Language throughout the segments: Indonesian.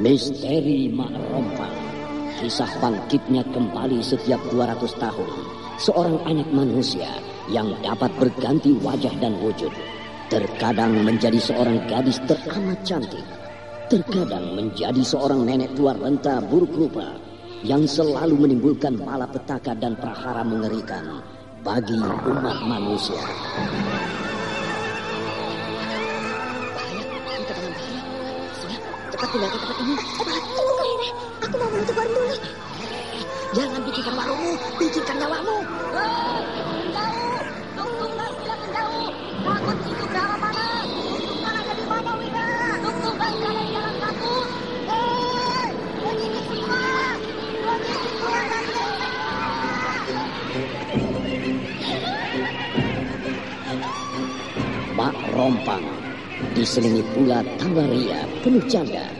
Misteri Mak Rompang. Kisah bangkitnya kembali setiap 200 tahun. Seorang anak manusia yang dapat berganti wajah dan wujud. Terkadang menjadi seorang gadis teramat cantik. Terkadang menjadi seorang nenek tua renta buruk rupa Yang selalu menimbulkan malapetaka dan prahara mengerikan Bagi umat manusia cepat tinggalkan tempat ini. Cepat, tunggu Rere. Aku mau menutup warung dulu. Jangan pikirkan warungmu, pikirkan nyawamu. Ke Mak Rompang diselingi pula Tanggaria penuh canda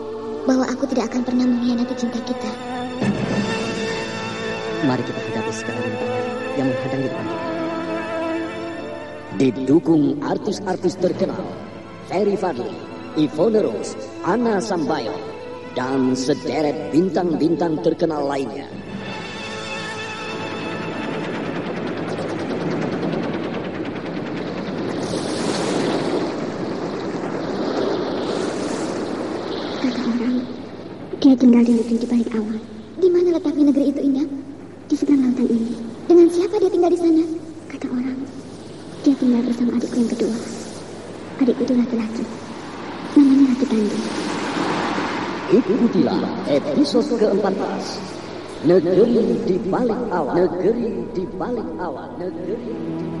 bahwa aku tidak akan pernah mengkhianati cinta kita. Mari kita hadapi segala rintangan yang menghadang di depan kita. Didukung artis-artis terkenal Ferry Fadli, Ivone Rose, Anna Sambayo, dan sederet bintang-bintang terkenal lainnya. Dia tinggal di negeri di balik awan. Di mana letaknya negeri itu indah? Di seberang lautan ini. Dengan siapa dia tinggal di sana? Kata orang, dia tinggal bersama adikku yang kedua. Adikku itu laki-laki. Namanya Ratu Tanjung. Ikutilah episode ke-14. Negeri di balik awan. Negeri di balik awan. Negeri di balik awan.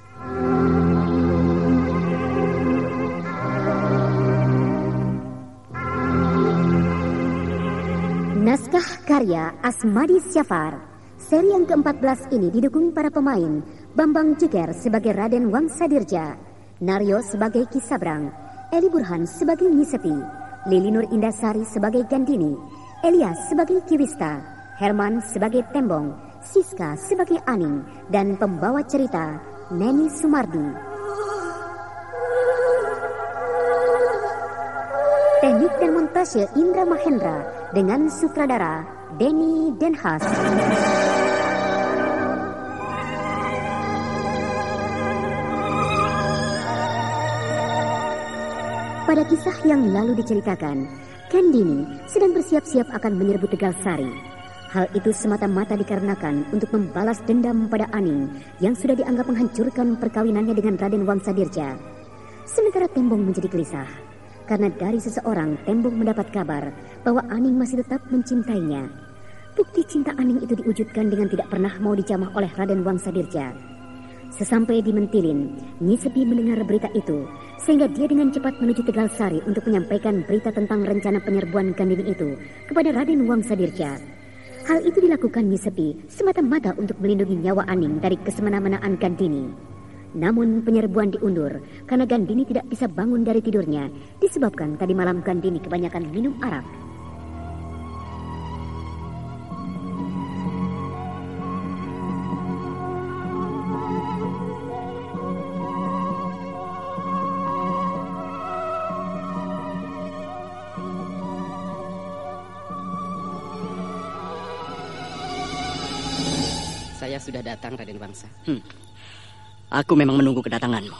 Naskah karya Asmadi Syafar. Seri yang ke-14 ini didukung para pemain Bambang Jeger sebagai Raden Wangsadirja, Naryo sebagai Kisabrang, Eli Burhan sebagai Niseti, Lili Nur Indasari sebagai Gandini, Elias sebagai Kiwista, Herman sebagai Tembong, Siska sebagai Aning, dan pembawa cerita Neni Sumardi. Teknik dan montase Indra Mahendra dengan sutradara Denny Denhas. Pada kisah yang lalu diceritakan, Kandini sedang bersiap-siap akan menyerbu Tegal Sari. Hal itu semata-mata dikarenakan untuk membalas dendam pada Aning yang sudah dianggap menghancurkan perkawinannya dengan Raden Wangsadirja. Sementara Tembong menjadi gelisah karena dari seseorang Tembong mendapat kabar bahwa Aning masih tetap mencintainya. Bukti cinta Aning itu diwujudkan dengan tidak pernah mau dijamah oleh Raden Wangsadirja. Sesampai di Mentilin, Nyi Sepi mendengar berita itu, sehingga dia dengan cepat menuju Tegal Sari untuk menyampaikan berita tentang rencana penyerbuan Gandini itu kepada Raden Wangsadirja. Hal itu dilakukan Nyisepi semata-mata untuk melindungi nyawa Aning dari kesemena-menaan Gandini. Namun penyerbuan diundur karena Gandini tidak bisa bangun dari tidurnya disebabkan tadi malam Gandini kebanyakan minum arak. sudah datang, Raden Bangsa. Hmm. Aku memang menunggu kedatanganmu.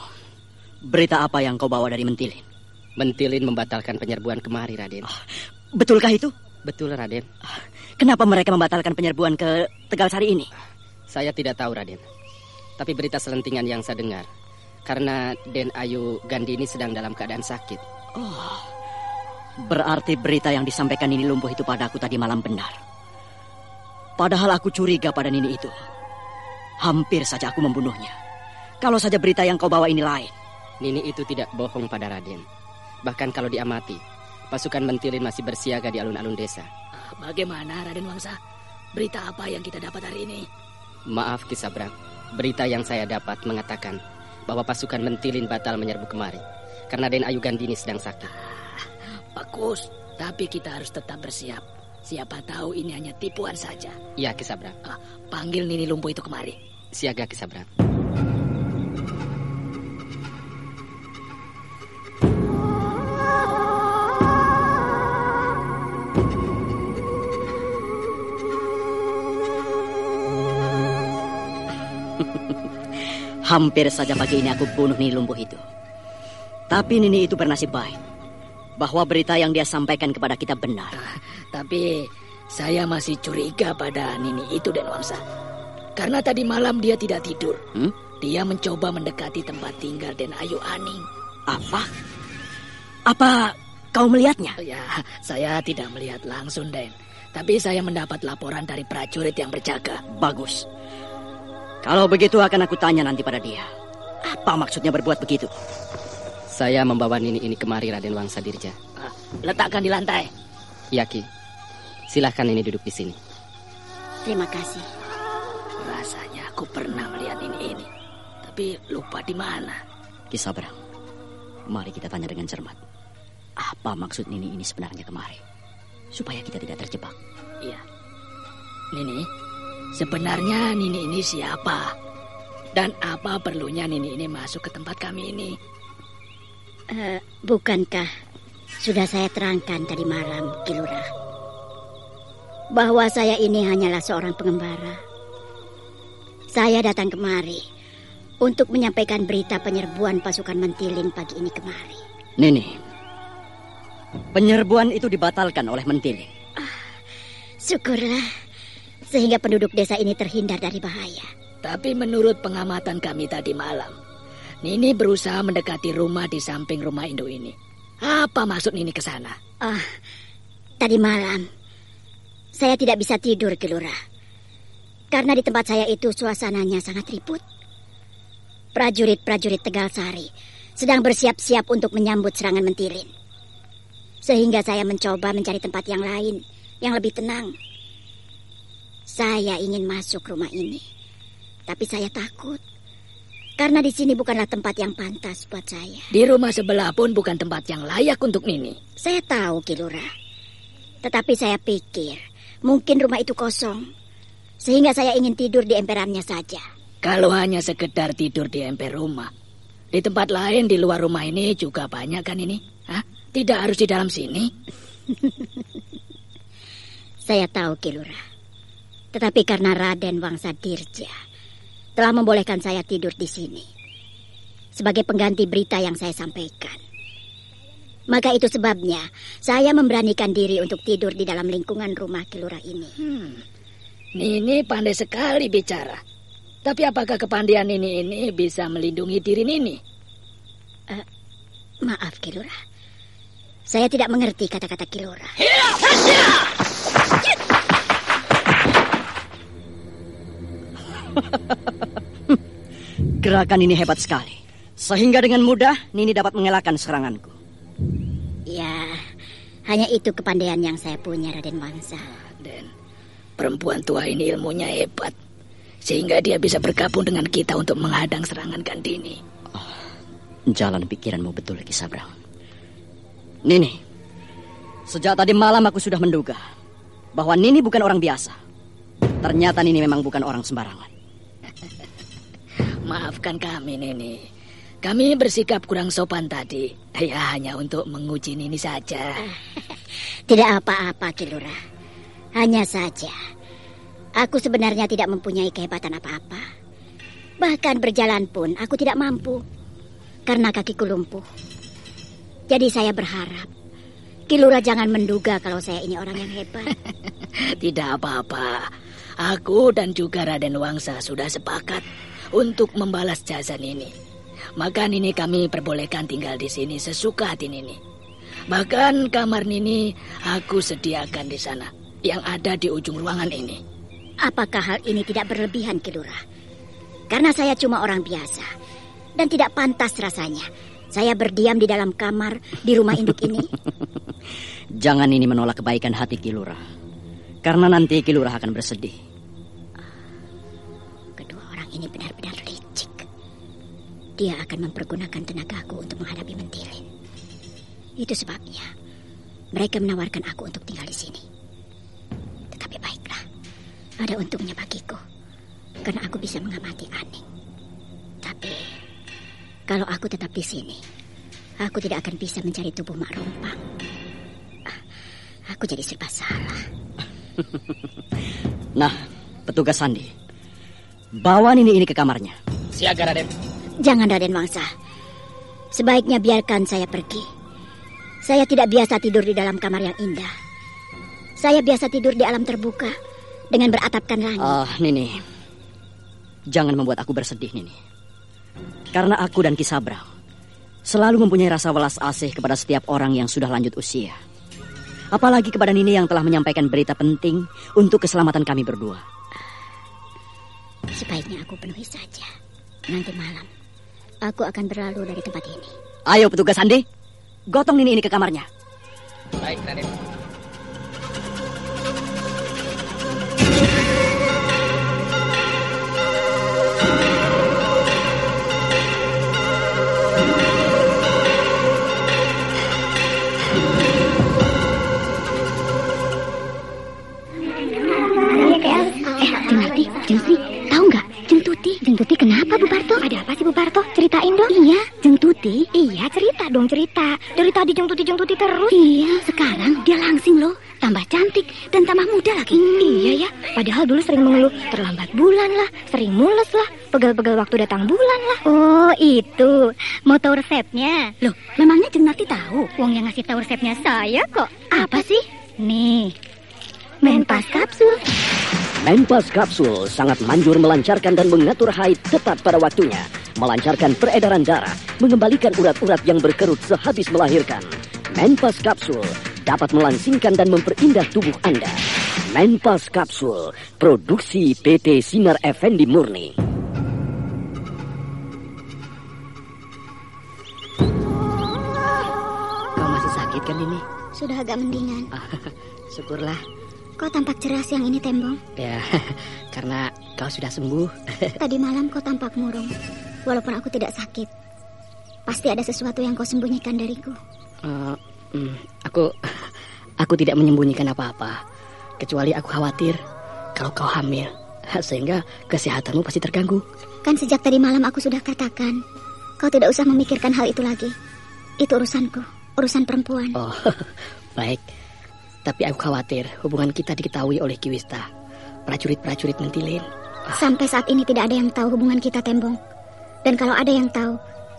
Berita apa yang kau bawa dari Mentilin? Mentilin membatalkan penyerbuan kemari, Raden. Oh, betulkah itu? Betul, Raden. Ah, kenapa mereka membatalkan penyerbuan ke Tegal Sari ini? Saya tidak tahu, Raden. Tapi berita selentingan yang saya dengar, karena Den Ayu Gandini sedang dalam keadaan sakit. Oh, berarti berita yang disampaikan Nini Lumpuh itu padaku tadi malam benar. Padahal aku curiga pada Nini itu. Hampir saja aku membunuhnya. Kalau saja berita yang kau bawa ini lain. Nini itu tidak bohong pada Raden. Bahkan kalau diamati, pasukan Mentilin masih bersiaga di alun-alun desa. Bagaimana Raden Wangsa? Berita apa yang kita dapat hari ini? Maaf Kisabrak, berita yang saya dapat mengatakan bahwa pasukan Mentilin batal menyerbu kemari karena Den Ayu Gandini sedang sakit. Ah, bagus, tapi kita harus tetap bersiap. Siapa tahu ini hanya tipuan saja. Iya, Kisabrak. Ah, panggil Nini Lumpuh itu kemari. Siaga Kisabran. Hampir saja pagi ini aku bunuh Nini Lumpuh itu. Tapi Nini itu bernasib baik. Bahwa berita yang dia sampaikan kepada kita benar. Uh, tapi saya masih curiga pada Nini itu dan Wangsa. Karena tadi malam dia tidak tidur. Hmm? Dia mencoba mendekati tempat tinggal Den Ayu Aning. Apa? Apa kau melihatnya? Ya, saya tidak melihat langsung, Den. Tapi saya mendapat laporan dari prajurit yang berjaga. Bagus. Kalau begitu akan aku tanya nanti pada dia. Apa maksudnya berbuat begitu? Saya membawa Nini ini kemari Raden Wangsa Dirja. Ah, letakkan di lantai. Yaki, silahkan ini duduk di sini. Terima kasih. Rasanya aku pernah melihat ini ini, tapi lupa di mana. Kisabrang, mari kita tanya dengan cermat. Apa maksud Nini ini sebenarnya kemari? Supaya kita tidak terjebak. Iya. Nini, sebenarnya Nini ini siapa? Dan apa perlunya Nini ini masuk ke tempat kami ini? Uh, bukankah sudah saya terangkan tadi malam, Kilura? Bahwa saya ini hanyalah seorang pengembara saya datang kemari untuk menyampaikan berita penyerbuan pasukan Mentilin pagi ini kemari. Nini, penyerbuan itu dibatalkan oleh Mentilin. Ah, syukurlah, sehingga penduduk desa ini terhindar dari bahaya. Tapi menurut pengamatan kami tadi malam, Nini berusaha mendekati rumah di samping rumah Indo ini. Apa maksud Nini ke sana? Ah, tadi malam saya tidak bisa tidur, Kelurah. Karena di tempat saya itu suasananya sangat ribut. Prajurit-prajurit Tegal Sari sedang bersiap-siap untuk menyambut serangan Mentilin. Sehingga saya mencoba mencari tempat yang lain, yang lebih tenang. Saya ingin masuk rumah ini, tapi saya takut. Karena di sini bukanlah tempat yang pantas buat saya. Di rumah sebelah pun bukan tempat yang layak untuk Nini. Saya tahu, Kilura. Tetapi saya pikir mungkin rumah itu kosong. Sehingga saya ingin tidur di emperannya saja. Kalau hanya sekedar tidur di emper rumah, di tempat lain di luar rumah ini juga banyak kan ini? Hah? Tidak harus di dalam sini? saya tahu, Kilura. Tetapi karena Raden Wangsa Dirja telah membolehkan saya tidur di sini. Sebagai pengganti berita yang saya sampaikan. Maka itu sebabnya saya memberanikan diri untuk tidur di dalam lingkungan rumah Kilura ini. Hmm. Nini pandai sekali bicara. Tapi apakah kepandian Nini ini bisa melindungi diri Nini? Uh, maaf, Kilura. Saya tidak mengerti kata-kata Kilura. Gerakan ini hebat sekali. Sehingga dengan mudah Nini dapat mengelakkan seranganku. Ya, hanya itu kepandaian yang saya punya, Raden Wangsa. Dan perempuan tua ini ilmunya hebat. Sehingga dia bisa bergabung dengan kita untuk menghadang serangan Gandini. Oh, jalan pikiranmu betul lagi, Sabrang. Nini, sejak tadi malam aku sudah menduga bahwa Nini bukan orang biasa. Ternyata Nini memang bukan orang sembarangan. Maafkan kami, Nini. Kami bersikap kurang sopan tadi. Ya, hanya untuk menguji Nini saja. Tidak apa-apa, Kilura. Hanya saja, aku sebenarnya tidak mempunyai kehebatan apa-apa. Bahkan berjalan pun aku tidak mampu. Karena kakiku lumpuh. Jadi saya berharap Kilura jangan menduga kalau saya ini orang yang hebat. Tidak apa-apa. Aku dan juga Raden Wangsa sudah sepakat untuk membalas jasa Nini. Maka Nini kami perbolehkan tinggal di sini sesuka hati Nini. Bahkan kamar Nini aku sediakan di sana, yang ada di ujung ruangan ini. Apakah hal ini tidak berlebihan, Kilura? Karena saya cuma orang biasa dan tidak pantas rasanya. Saya berdiam di dalam kamar di rumah induk ini. Jangan ini menolak kebaikan hati Kilura. Karena nanti Kilura akan bersedih. Kedua orang ini benar-benar licik. Dia akan mempergunakan tenagaku untuk menghadapi Mentilin. Itu sebabnya mereka menawarkan aku untuk tinggal di sini. Tetapi baiklah, ada untungnya bagiku. Karena aku bisa mengamati Aning. Tapi kalau aku tetap di sini, aku tidak akan bisa mencari tubuh Mak Rompang. Aku jadi serba salah. nah, petugas Sandi. Bawa Nini ini ke kamarnya. Siaga, Raden. Jangan, Raden Wangsa. Sebaiknya biarkan saya pergi. Saya tidak biasa tidur di dalam kamar yang indah. Saya biasa tidur di alam terbuka dengan beratapkan langit. Ah, uh, Nini. Jangan membuat aku bersedih, Nini. Karena aku dan Kisabrang selalu mempunyai rasa welas asih kepada setiap orang yang sudah lanjut usia. Apalagi kepada Nini yang telah menyampaikan berita penting untuk keselamatan kami berdua. Sebaiknya aku penuhi saja. Nanti malam, aku akan berlalu dari tempat ini. Ayo petugas Andi, gotong Nini ini ke kamarnya. Baik, Raden. Tadi Jeng Tuti Jeng Tuti terus. Iya, sekarang dia langsing loh. Tambah cantik dan tambah muda lagi. Hmm. Iya ya, padahal dulu sering mengeluh terlambat bulan lah, sering mules lah, pegal-pegal waktu datang bulan lah. Oh, itu. Mau tahu resepnya? Loh, memangnya Jeng Nati tahu? Wong yang ngasih tahu resepnya saya kok. Apa sih? Nih, Menpas kapsul. Menpas kapsul sangat manjur melancarkan dan mengatur haid tepat pada waktunya, melancarkan peredaran darah, mengembalikan urat-urat yang berkerut sehabis melahirkan. Menpas kapsul dapat melangsingkan dan memperindah tubuh Anda. Menpas kapsul, produksi PT Sinar Effendi Murni. Kau masih sakit kan ini? Sudah agak mendingan. Syukurlah. Kau tampak ceras yang ini, Tembong. Ya, karena kau sudah sembuh. Tadi malam kau tampak murung. Walaupun aku tidak sakit. Pasti ada sesuatu yang kau sembunyikan dariku. Uh, mm, aku aku tidak menyembunyikan apa-apa. Kecuali aku khawatir kalau kau hamil. Sehingga kesehatanmu pasti terganggu. Kan sejak tadi malam aku sudah katakan. Kau tidak usah memikirkan hal itu lagi. Itu urusanku. Urusan perempuan. Oh, baik. Tapi aku khawatir hubungan kita diketahui oleh Kiwista. Prajurit-prajurit mentilin. Sampai saat ini tidak ada yang tahu hubungan kita, Tembong. Dan kalau ada yang tahu,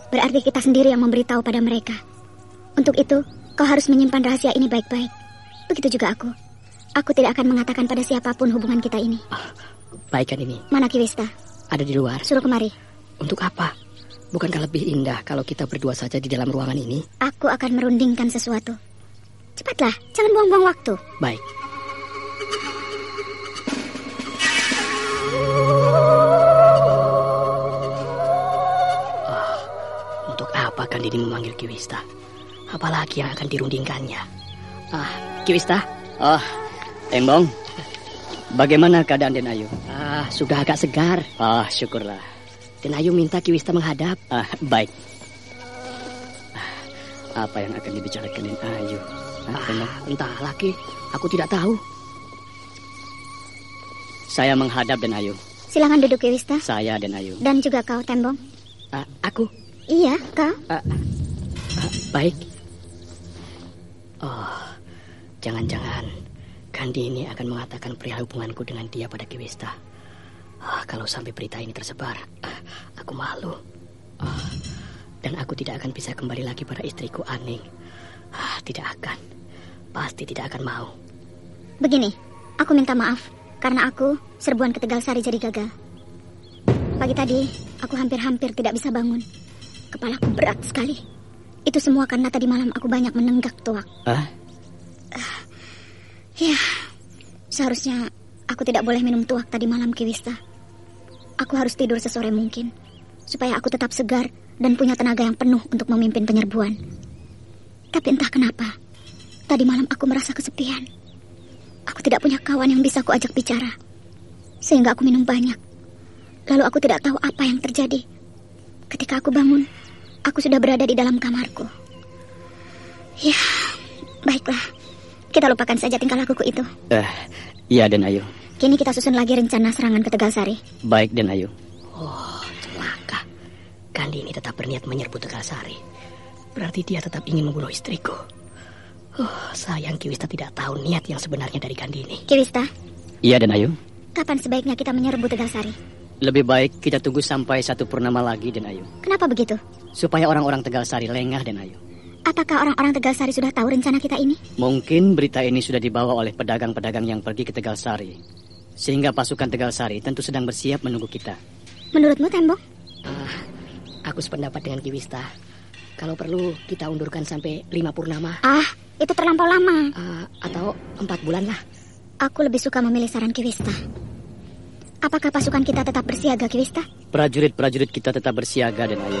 berarti kita sendiri yang memberitahu pada mereka. Untuk itu, kau harus menyimpan rahasia ini baik-baik. Begitu juga aku. Aku tidak akan mengatakan pada siapa pun hubungan kita ini. Baik kan ini? Mana Kiwista? Ada di luar. Suruh kemari. Untuk apa? Bukankah lebih indah kalau kita berdua saja di dalam ruangan ini? Aku akan merundingkan sesuatu. Cepatlah, jangan buang-buang waktu. Baik. Apa Kandini memanggil Kiwista? Apalagi yang akan dirundingkannya? Ah, Kiwista? Oh, Tembong. Bagaimana keadaan Den Ayu? Ah, sudah agak segar. Ah, syukurlah. Den Ayu minta Kiwista menghadap. Ah, baik. Ah, Apa yang akan dibicarakan Den Ayu? Ah, Tembong. Entah lagi, aku tidak tahu. Saya menghadap Den Ayu. Silakan duduk Kiwista. Saya Den Ayu. Dan juga kau Tembong. Ah, aku? Iya, kau. Ah, ah, baik. Oh, jangan-jangan Kandi ini akan mengatakan perihal hubunganku dengan dia pada Kiwista. Ah, kalau sampai berita ini tersebar, ah, aku malu. Ah, dan aku tidak akan bisa kembali lagi pada istriku Aning. Ah, tidak akan. Pasti tidak akan mau. Begini, aku minta maaf karena aku serbuan ke Tegal Sari jadi gagal. Pagi tadi, aku hampir-hampir tidak bisa bangun. Kepalaku berat sekali. Itu semua karena tadi malam aku banyak menenggak tuak. Ah, Ya, seharusnya aku tidak boleh minum tuak tadi malam Kiwista. Aku harus tidur sesore mungkin, supaya aku tetap segar dan punya tenaga yang penuh untuk memimpin penyerbuan. Tapi entah kenapa, tadi malam aku merasa kesepian. Aku tidak punya kawan yang bisa aku ajak bicara. Sehingga aku minum banyak. Lalu aku tidak tahu apa yang terjadi. Ketika aku bangun, aku sudah berada di dalam kamarku. Ya, baiklah. Kita lupakan saja tingkah lakuku itu. eh, iya Den Ayu. Kini kita susun lagi rencana serangan ke Tegal Sari. Baik Den Ayu. Oh, celaka. Kandi ini tetap berniat menyerbu Tegal Sari. Berarti dia tetap ingin membunuh istriku. Oh, sayang Kiwista tidak tahu niat yang sebenarnya dari Kandi ini. Kiwista, Iya Den Ayu. kapan sebaiknya kita menyerbu Tegal Sari? Lebih baik kita tunggu sampai satu purnama lagi Den Ayu. Kenapa begitu? Supaya orang-orang Tegal Sari lengah Den Ayu. Apakah orang-orang Tegal Sari sudah tahu rencana kita ini? Mungkin berita ini sudah dibawa oleh pedagang-pedagang yang pergi ke Tegal Sari. Sehingga pasukan Tegal Sari tentu sedang bersiap menunggu kita. Menurutmu, Tembok? Ah, aku sependapat dengan Kiwista. Kalau perlu kita undurkan sampai lima purnama. Ah, itu terlampau lama. Ah, atau empat bulan lah. Aku lebih suka memilih saran Kiwista. Apakah pasukan kita tetap bersiaga, Kiwista? Prajurit-prajurit kita tetap bersiaga Den Ayu.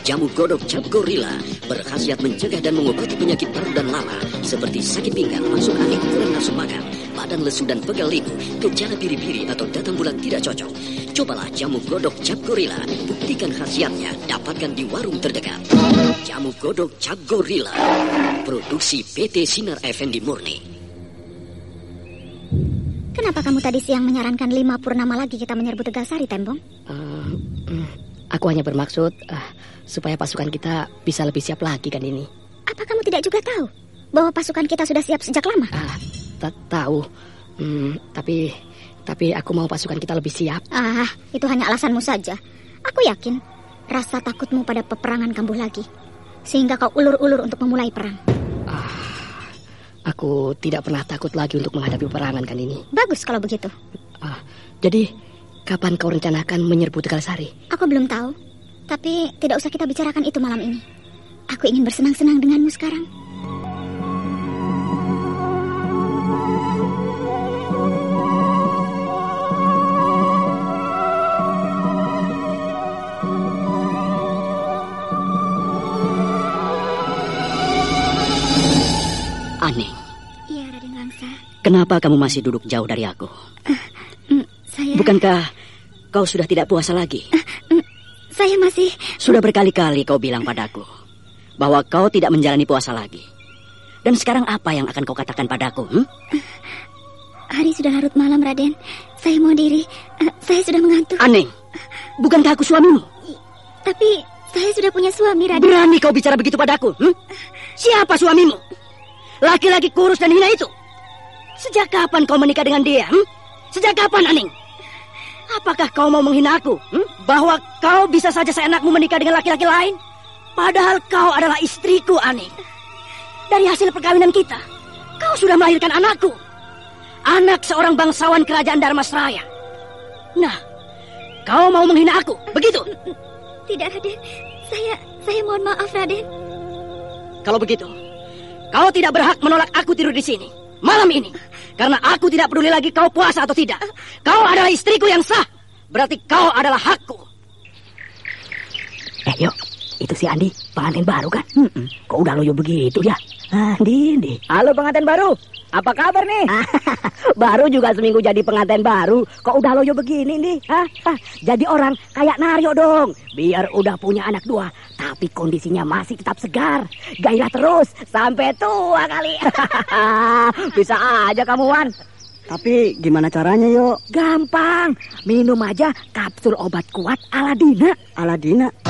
Jamu godok cap gorila berkhasiat mencegah dan mengobati penyakit paru dan lama seperti sakit pinggang, masuk angin, kurang nafsu makan, badan lesu dan pegal liku, gejala biri-biri atau datang bulan tidak cocok. Cobalah jamu godok cap gorila, buktikan khasiatnya, dapatkan di warung terdekat. Jamu godok cap gorila, produksi PT Sinar Effendi Murni. Kenapa kamu tadi siang menyarankan lima purnama lagi kita menyerbu Tegal Sari, Tembong? Eh, mm, aku hanya bermaksud ah, supaya pasukan kita bisa lebih siap lagi kan ini. Apa kamu tidak juga tahu bahwa pasukan kita sudah siap sejak lama? Ah, tak tahu. Hmm, tapi tapi aku mau pasukan kita lebih siap. Ah, itu hanya alasanmu saja. Aku yakin rasa takutmu pada peperangan kambuh lagi. Sehingga kau ulur-ulur untuk memulai perang. Aku tidak pernah takut lagi untuk menghadapi peperangan kan ini. Bagus kalau begitu. Ah, jadi kapan kau rencanakan menyerbu Tegal Sari? Aku belum tahu. Tapi tidak usah kita bicarakan itu malam ini. Aku ingin bersenang-senang denganmu sekarang. Aneh, Iya, Raden Wangsa. kenapa kamu masih duduk jauh dari aku? Mm, saya Bukankah kau sudah tidak puasa lagi? Saya masih Sudah berkali-kali kau bilang padaku bahwa kau tidak menjalani puasa lagi. Dan sekarang apa yang akan kau katakan padaku? Hmm? Hari sudah larut malam, Raden. Saya mau diri. Uh, saya sudah mengantuk. Aneh. Bukankah aku suamimu? Tapi saya sudah punya suami, Raden. Berani kau bicara begitu padaku? Hmm? Siapa suamimu? Laki-laki kurus dan hina itu. Sejak kapan kau menikah dengan dia? Hmm? Sejak kapan, Aning? Apakah kau mau menghina aku? Hmm? Bahwa kau bisa saja seenakmu menikah dengan laki-laki lain? Padahal kau adalah istriku, Aning. Dari hasil perkawinan kita, kau sudah melahirkan anakku. Anak seorang bangsawan kerajaan Darmasraya. Nah, kau mau menghina aku, begitu? Tidak, Raden. Saya, saya mohon maaf, Raden. Kalau begitu, kau tidak berhak menolak aku tidur di sini. Malam ini. Karena aku tidak peduli lagi kau puasa atau tidak. Kau adalah istriku yang sah. Berarti kau adalah hakku. Eh, yuk. Itu si Andi, pengantin baru kan? Hmm, kok udah loyo begitu ya? Andi, Andi. Halo pengantin baru, apa kabar nih? baru juga seminggu jadi pengantin baru, kok udah loyo begini nih? Hah? Jadi orang kayak Naryo dong. Biar udah punya anak dua, tapi kondisinya masih tetap segar. Gairah terus sampai tua kali. Bisa aja kamu Wan. Tapi gimana caranya yuk? Gampang, minum aja kapsul obat kuat Aladina. Aladina?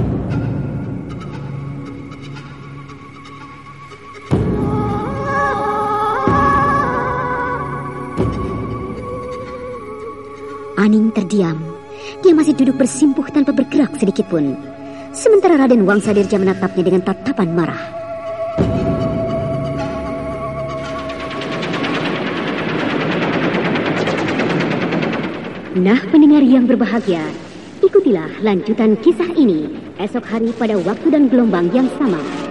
Aning terdiam. Dia masih duduk bersimpuh tanpa bergerak sedikit pun. Sementara Raden Wangsa Dirja menatapnya dengan tatapan marah. Nah, pendengar yang berbahagia, ikutilah lanjutan kisah ini esok hari pada waktu dan gelombang yang sama.